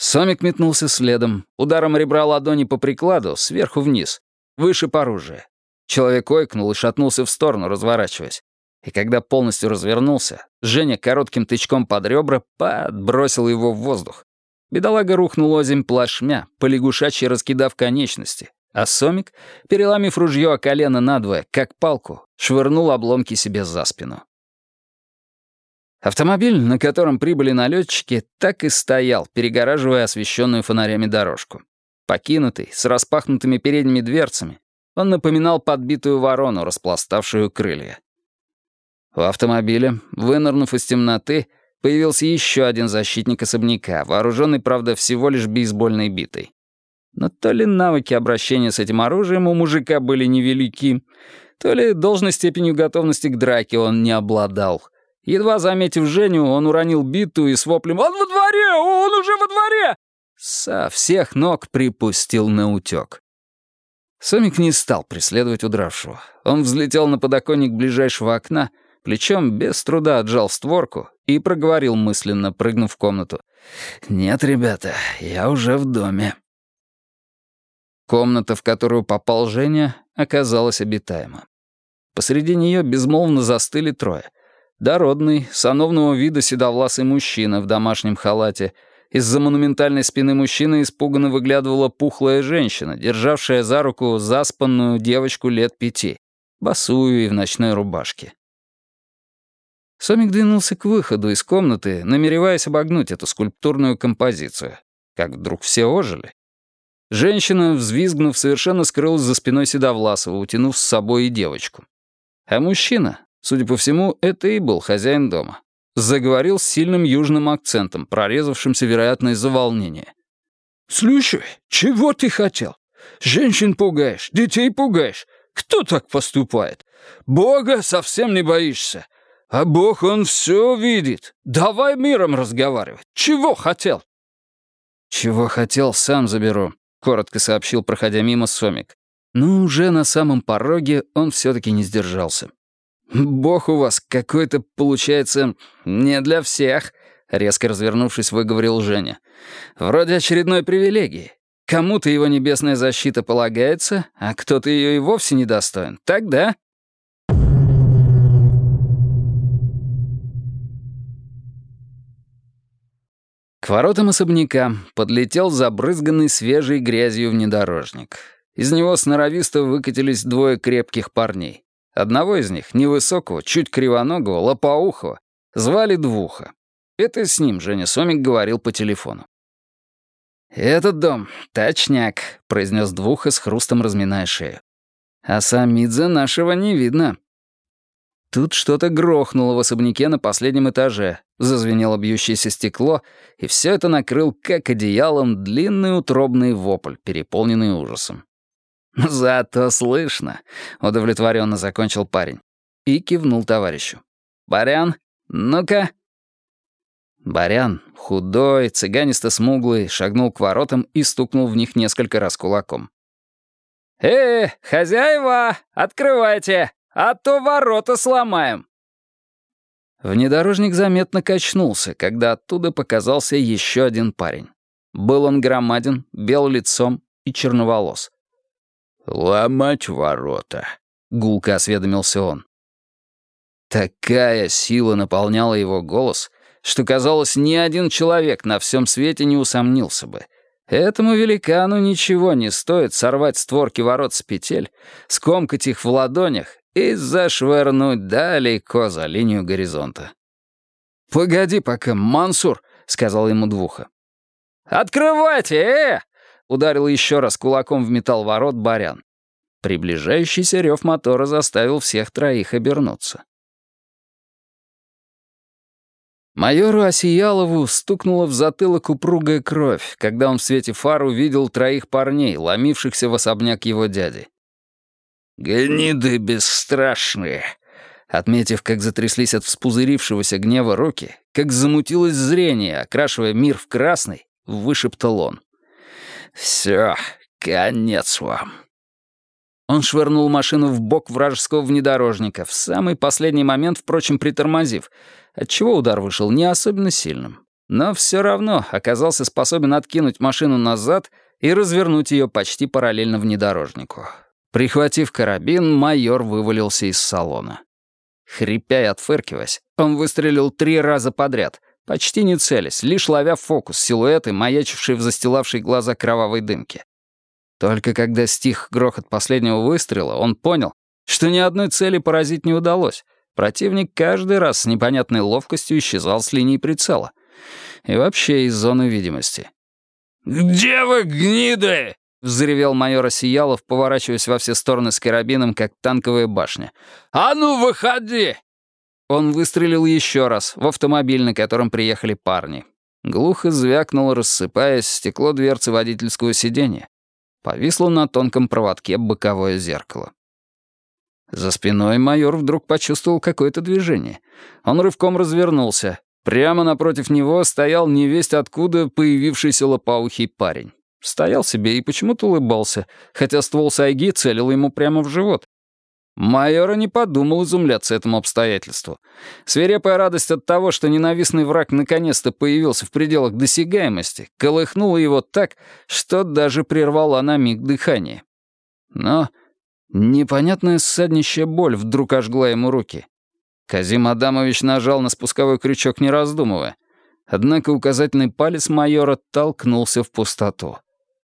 Сомик метнулся следом, ударом ребра ладони по прикладу, сверху вниз, выше по оружию. Человек ойкнул и шатнулся в сторону, разворачиваясь. И когда полностью развернулся, Женя коротким тычком под ребра подбросил его в воздух. Бедолага рухнул озимь плашмя, полягушачьи раскидав конечности, а Сомик, переломив ружье о колено надвое, как палку, швырнул обломки себе за спину. Автомобиль, на котором прибыли налетчики, так и стоял, перегораживая освещенную фонарями дорожку. Покинутый, с распахнутыми передними дверцами, он напоминал подбитую ворону, распластавшую крылья. У автомобиля, вынырнув из темноты, появился еще один защитник особняка, вооруженный, правда, всего лишь бейсбольной битой. Но то ли навыки обращения с этим оружием у мужика были невелики, то ли должной степенью готовности к драке он не обладал. Едва заметив Женю, он уронил биту и с воплем «Он во дворе! Он уже во дворе!» со всех ног припустил на утек. Сомик не стал преследовать удравшего. Он взлетел на подоконник ближайшего окна — плечом без труда отжал створку и проговорил мысленно, прыгнув в комнату. «Нет, ребята, я уже в доме». Комната, в которую попал Женя, оказалась обитаема. Посреди нее безмолвно застыли трое. Дородный, сановного вида седовласый мужчина в домашнем халате. Из-за монументальной спины мужчины испуганно выглядывала пухлая женщина, державшая за руку заспанную девочку лет пяти, босую и в ночной рубашке. Сомик двинулся к выходу из комнаты, намереваясь обогнуть эту скульптурную композицию. Как вдруг все ожили. Женщина, взвизгнув, совершенно скрылась за спиной Седовласова, утянув с собой и девочку. А мужчина, судя по всему, это и был хозяин дома, заговорил с сильным южным акцентом, прорезавшимся, вероятно, из-за волнения. «Слушай, чего ты хотел? Женщин пугаешь, детей пугаешь. Кто так поступает? Бога совсем не боишься. А Бог, он все видит. Давай миром разговаривать. Чего хотел?» «Чего хотел, сам заберу», — коротко сообщил, проходя мимо Сомик. Но уже на самом пороге он все-таки не сдержался. «Бог у вас какой-то, получается, не для всех», — резко развернувшись, выговорил Женя. «Вроде очередной привилегии. Кому-то его небесная защита полагается, а кто-то ее и вовсе не достоин. Так, да?» К воротам особняка подлетел забрызганный свежей грязью внедорожник. Из него сноровисто выкатились двое крепких парней. Одного из них, невысокого, чуть кривоногого, лопоухого, звали Двуха. Это с ним Женя Сомик говорил по телефону. «Этот дом — точняк», — произнес Двуха с хрустом разминая шею. «А Самидзе нашего не видно. Тут что-то грохнуло в особняке на последнем этаже, зазвенело бьющееся стекло, и все это накрыл как одеялом длинный утробный вопль, переполненный ужасом. «Зато слышно», — удовлетворенно закончил парень. И кивнул товарищу. «Барян, ну-ка». Барян, худой, цыганисто-смуглый, шагнул к воротам и стукнул в них несколько раз кулаком. «Э, хозяева, открывайте!» а то ворота сломаем». Внедорожник заметно качнулся, когда оттуда показался еще один парень. Был он громаден, бел лицом и черноволос. «Ломать ворота», — гулко осведомился он. Такая сила наполняла его голос, что, казалось, ни один человек на всем свете не усомнился бы. Этому великану ничего не стоит сорвать створки ворот с петель, скомкать их в ладонях и зашвырнуть далеко за линию горизонта. «Погоди пока, Мансур», — сказал ему Двуха. «Открывайте, э!» — ударил еще раз кулаком в металл ворот Барян. Приближающийся рев мотора заставил всех троих обернуться. Майору Осиялову стукнула в затылок упругая кровь, когда он в свете фар увидел троих парней, ломившихся в особняк его дяди. «Гниды бесстрашные!» Отметив, как затряслись от вспузырившегося гнева руки, как замутилось зрение, окрашивая мир в красный, вышептал он. «Все, конец вам». Он швырнул машину в бок вражеского внедорожника, в самый последний момент, впрочем, притормозив, отчего удар вышел не особенно сильным. Но все равно оказался способен откинуть машину назад и развернуть ее почти параллельно внедорожнику. Прихватив карабин, майор вывалился из салона. Хрипя и отфыркиваясь, он выстрелил три раза подряд, почти не целясь, лишь ловя фокус силуэты, маячившие в застилавшей глаза кровавой дымки. Только когда стих грохот последнего выстрела, он понял, что ни одной цели поразить не удалось. Противник каждый раз с непонятной ловкостью исчезал с линии прицела. И вообще из зоны видимости. «Где вы, гниды?» — взревел майор Осиялов, поворачиваясь во все стороны с карабином, как танковая башня. «А ну, выходи!» Он выстрелил еще раз в автомобиль, на котором приехали парни. Глухо звякнуло, рассыпаясь, стекло дверцы водительского сиденья. Повисло на тонком проводке боковое зеркало. За спиной майор вдруг почувствовал какое-то движение. Он рывком развернулся. Прямо напротив него стоял невесть откуда появившийся лопоухий парень. Стоял себе и почему-то улыбался, хотя ствол сайги целил ему прямо в живот. Майора не подумал изумляться этому обстоятельству. Свирепая радость от того, что ненавистный враг наконец-то появился в пределах досягаемости, колыхнула его так, что даже прервала на миг дыхание. Но непонятная ссаднищая боль вдруг ожгла ему руки. Казим Адамович нажал на спусковой крючок, не раздумывая. Однако указательный палец майора толкнулся в пустоту.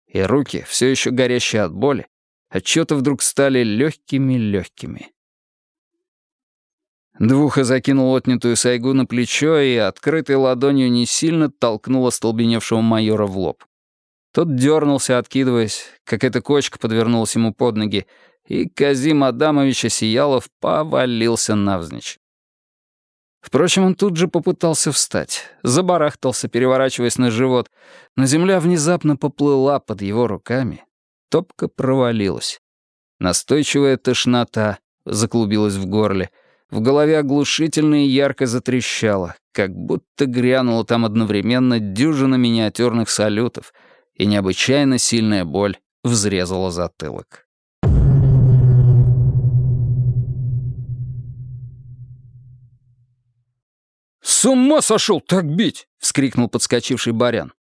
И руки, все еще горящие от боли, отчеты вдруг стали легкими-легкими. Двуха закинул отнятую сайгу на плечо и открытой ладонью не сильно толкнул остолбеневшего майора в лоб. Тот дернулся, откидываясь, как эта кочка подвернулась ему под ноги, и Казим Адамович Осиялов повалился навзничь. Впрочем, он тут же попытался встать, забарахтался, переворачиваясь на живот, но земля внезапно поплыла под его руками, Топка провалилась. Настойчивая тошнота заклубилась в горле. В голове оглушительно и ярко затрещало, как будто грянула там одновременно дюжина миниатюрных салютов, и необычайно сильная боль взрезала затылок. «С ума сошел так бить!» — вскрикнул подскочивший барян.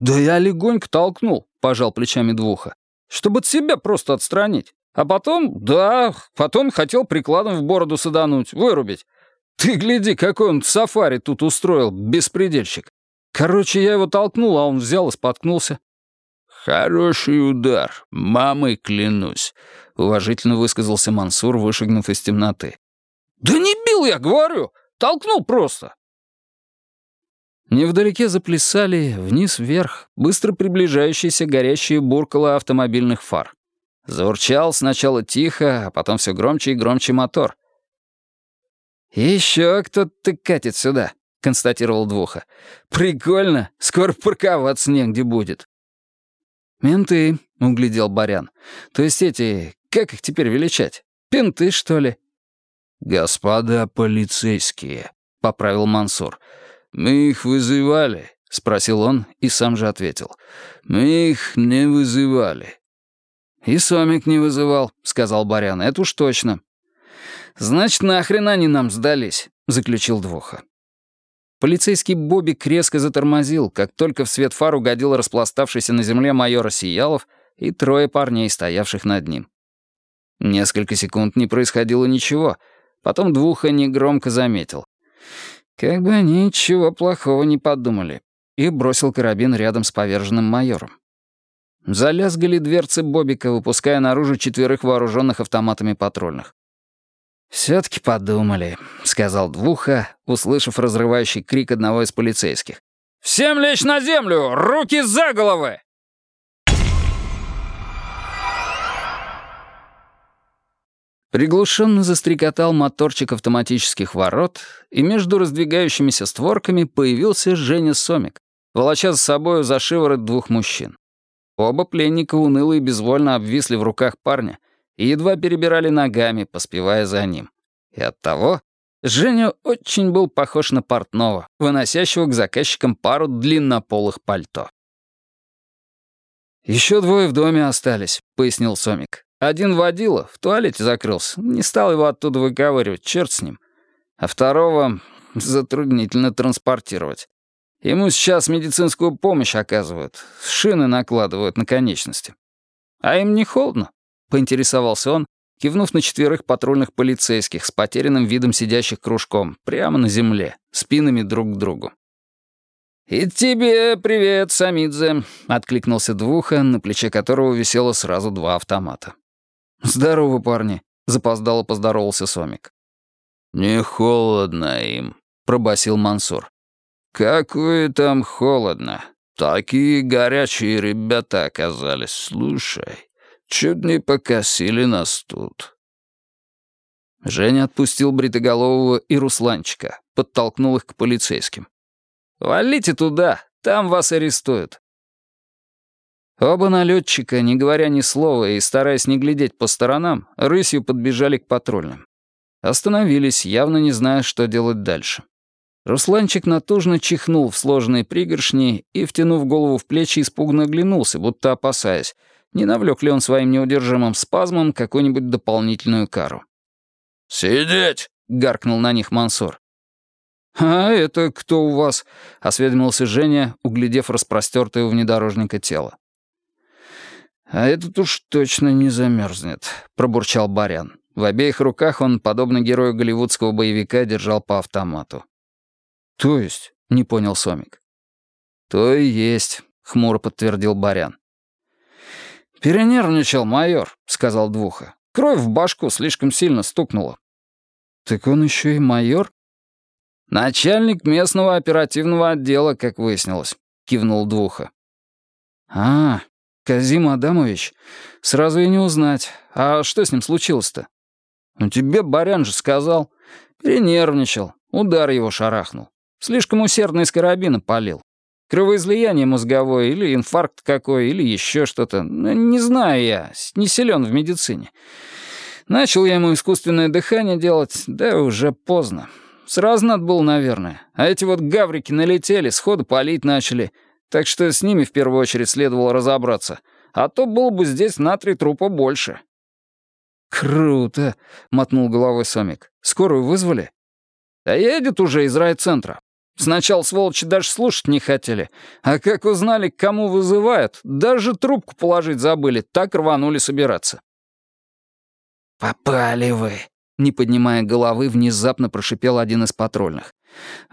«Да я легонько толкнул», — пожал плечами двуха чтобы от себя просто отстранить. А потом, да, потом хотел прикладом в бороду садануть, вырубить. Ты гляди, какой он сафари тут устроил, беспредельщик. Короче, я его толкнул, а он взял и споткнулся. «Хороший удар, мамой клянусь», — уважительно высказался Мансур, вышагнув из темноты. «Да не бил я, говорю! Толкнул просто!» Невдалеке заплясали, вниз-вверх, быстро приближающиеся горящие буркала автомобильных фар. Заурчал сначала тихо, а потом все громче и громче мотор. «Еще кто-то катит сюда», — констатировал Двуха. «Прикольно, скоро парковаться негде будет». «Менты», — углядел Барян. «То есть эти, как их теперь величать? Пенты, что ли?» «Господа полицейские», — поправил Мансур. «Мы их вызывали?» — спросил он и сам же ответил. «Мы их не вызывали». «И Сомик не вызывал», — сказал Барян. «Это уж точно». «Значит, нахрен они нам сдались», — заключил Двуха. Полицейский Бобик резко затормозил, как только в свет фар угодил распластавшийся на земле майор Сиялов и трое парней, стоявших над ним. Несколько секунд не происходило ничего. Потом Двуха негромко заметил. Как бы они ничего плохого не подумали. И бросил карабин рядом с поверженным майором. Залязгали дверцы Бобика, выпуская наружу четверых вооруженных автоматами патрульных. «Все-таки подумали», — сказал Двуха, услышав разрывающий крик одного из полицейских. «Всем лечь на землю! Руки за головы!» Приглушенно застрекотал моторчик автоматических ворот, и между раздвигающимися створками появился Женя Сомик, волоча за собою за шиворот двух мужчин. Оба пленника уныло и безвольно обвисли в руках парня и едва перебирали ногами, поспевая за ним. И оттого Женя очень был похож на портного, выносящего к заказчикам пару длиннополых пальто. «Еще двое в доме остались», — пояснил Сомик. Один водила, в туалете закрылся, не стал его оттуда выковыривать, черт с ним. А второго затруднительно транспортировать. Ему сейчас медицинскую помощь оказывают, шины накладывают на конечности. А им не холодно? Поинтересовался он, кивнув на четверых патрульных полицейских с потерянным видом сидящих кружком, прямо на земле, спинами друг к другу. «И тебе привет, Самидзе», — откликнулся Двуха, на плече которого висело сразу два автомата. «Здорово, парни», — запоздало поздоровался Сомик. «Не холодно им», — пробасил Мансур. «Какое там холодно. Такие горячие ребята оказались, слушай. Чуть не покосили нас тут». Женя отпустил Бритоголового и Русланчика, подтолкнул их к полицейским. «Валите туда, там вас арестуют. Оба налетчика, не говоря ни слова и стараясь не глядеть по сторонам, рысью подбежали к патрульным. Остановились, явно не зная, что делать дальше. Русланчик натужно чихнул в сложные пригоршни и, втянув голову в плечи, испуганно оглянулся, будто опасаясь, не навлек ли он своим неудержимым спазмом какую-нибудь дополнительную кару. «Сидеть!» — гаркнул на них Мансур. «А это кто у вас?» — осведомился Женя, углядев распростертое у внедорожника тело. «А этот уж точно не замерзнет», — пробурчал Барян. В обеих руках он, подобно герою голливудского боевика, держал по автомату. «То есть?» — не понял Сомик. «То и есть», — хмуро подтвердил Барян. «Перенервничал майор», — сказал Двуха. «Кровь в башку слишком сильно стукнула». «Так он еще и майор?» «Начальник местного оперативного отдела, как выяснилось», — кивнул Двуха. «А, «Казим Адамович? Сразу и не узнать. А что с ним случилось-то?» «Ну тебе Барян же сказал. Перенервничал. Удар его шарахнул. Слишком усердно из карабина полил. Кровоизлияние мозговое или инфаркт какой, или еще что-то. Ну, не знаю я, не силен в медицине. Начал я ему искусственное дыхание делать, да уже поздно. Сразу надо было, наверное. А эти вот гаврики налетели, сходу палить начали. Так что с ними в первую очередь следовало разобраться. А то было бы здесь на три трупа больше». «Круто», — мотнул головой Сомик. «Скорую вызвали?» «Да едет уже из райцентра. Сначала сволочи даже слушать не хотели. А как узнали, кому вызывают, даже трубку положить забыли, так рванули собираться». «Попали вы», — не поднимая головы, внезапно прошипел один из патрульных.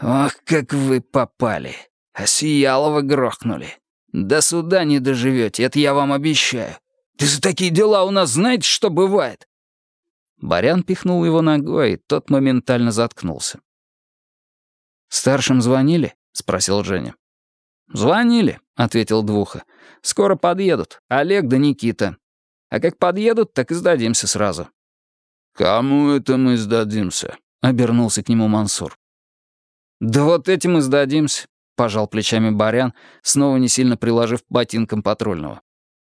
«Ох, как вы попали! А Сиялова грохнули. До суда не доживете, это я вам обещаю. Ты за такие дела у нас знаете, что бывает?» Барян пихнул его ногой, и тот моментально заткнулся. «Старшим звонили?» — спросил Женя. «Звонили», — ответил Двуха. «Скоро подъедут. Олег да Никита. А как подъедут, так и сдадимся сразу». «Кому это мы сдадимся?» — обернулся к нему Мансур. «Да вот этим и сдадимся. — пожал плечами Барян, снова не сильно приложив ботинком патрульного.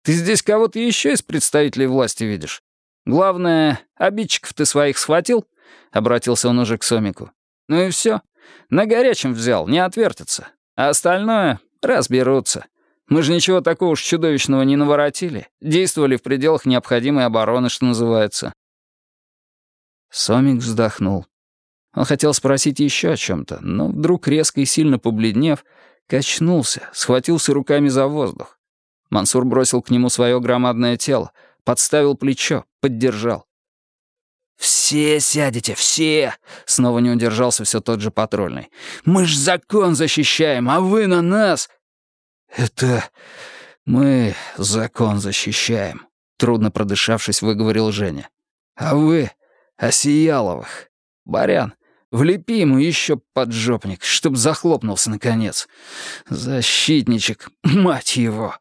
«Ты здесь кого-то еще из представителей власти видишь? Главное, обидчиков ты своих схватил?» — обратился он уже к Сомику. «Ну и все. На горячем взял, не отвертится. А остальное разберутся. Мы же ничего такого уж чудовищного не наворотили. Действовали в пределах необходимой обороны, что называется». Сомик вздохнул. Он хотел спросить еще о чем-то, но вдруг, резко и сильно побледнев, качнулся, схватился руками за воздух. Мансур бросил к нему свое громадное тело, подставил плечо, поддержал. «Все сядете, все!» — снова не удержался все тот же патрульный. «Мы ж закон защищаем, а вы на нас!» «Это мы закон защищаем», — трудно продышавшись, выговорил Женя. «А вы — Осияловых. Барян, Влепи ему еще поджопник, чтоб захлопнулся наконец. Защитничек, мать его!»